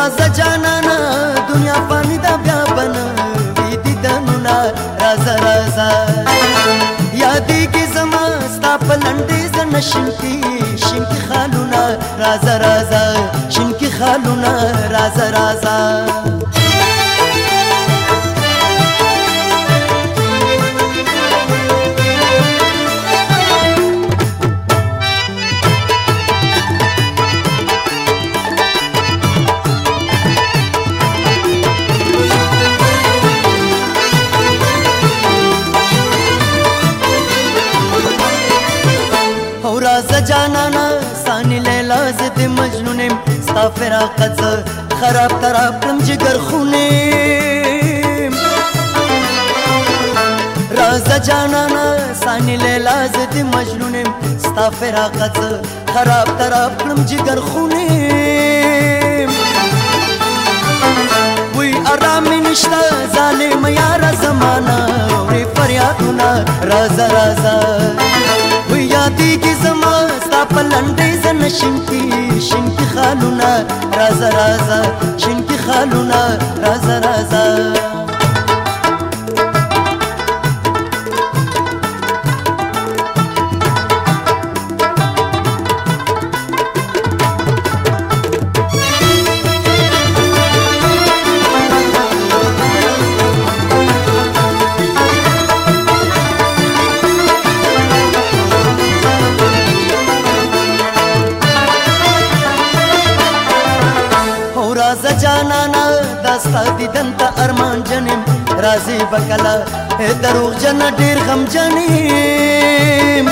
راز جانانا دنیا فانی دا بیا بنا وی دیدنونا راز راز یادی کی زما ستا پلندې زن شینکی شینکی خالونا راز راز شینکی خالونا راز راز د مجنونم ستا فراقت زه خراب تراب کړم جګر خونې رازه جانانا سانی لیلا زه د مجنونم ستا فراقت زه خراب تراب کړم جګر خونې وی آرام نشته ظالم یاره زمانه اورې فریادونه رازه رازه وی یادېږي زما ستا په لنډې شینکی شینکی خالونه رازا رازا شینکی خالونه رازا رازا ستا دیدن ته ارمان جنم راځي بکلا دروغ جن ډیر غم جنم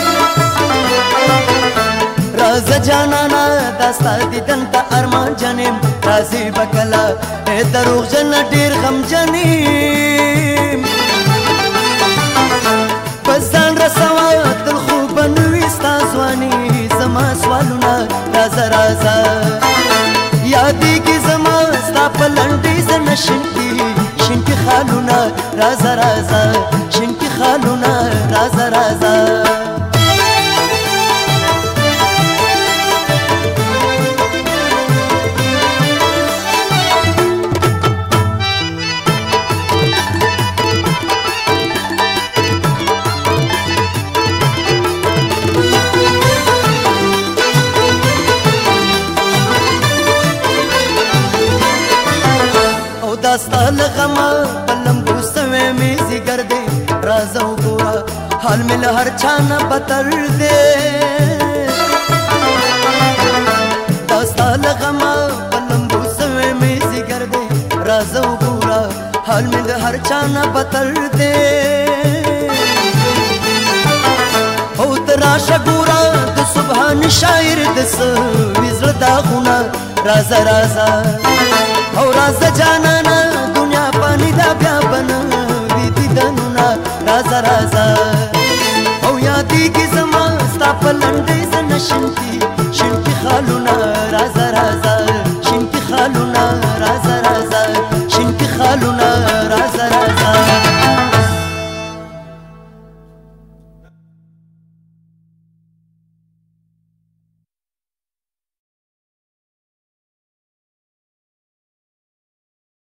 راز جانانا داستا دیدن ته ارمان جنم راځي بکلا دروغ جن ډیر غم جنم خالونه رازا رازا شینکی خالونه رازا رازا دا ستاله غما پلم ګوسوې مې زیګر دې راځو ګورا حال مې له هر چا نه بتر دې دا ستاله غما پلم ګوسوې مې زیګر دې راځو ګورا حال مې له هر چا نه بتر دې او تراشه ګورا د سبحان شاعر دس وزړه دا غونه رازا رازا او راز جانانا دنیا پانی دا بیا بنا وی دیدنونا رازا رازا او یادی کی زمان ستا پلنده زنشن کی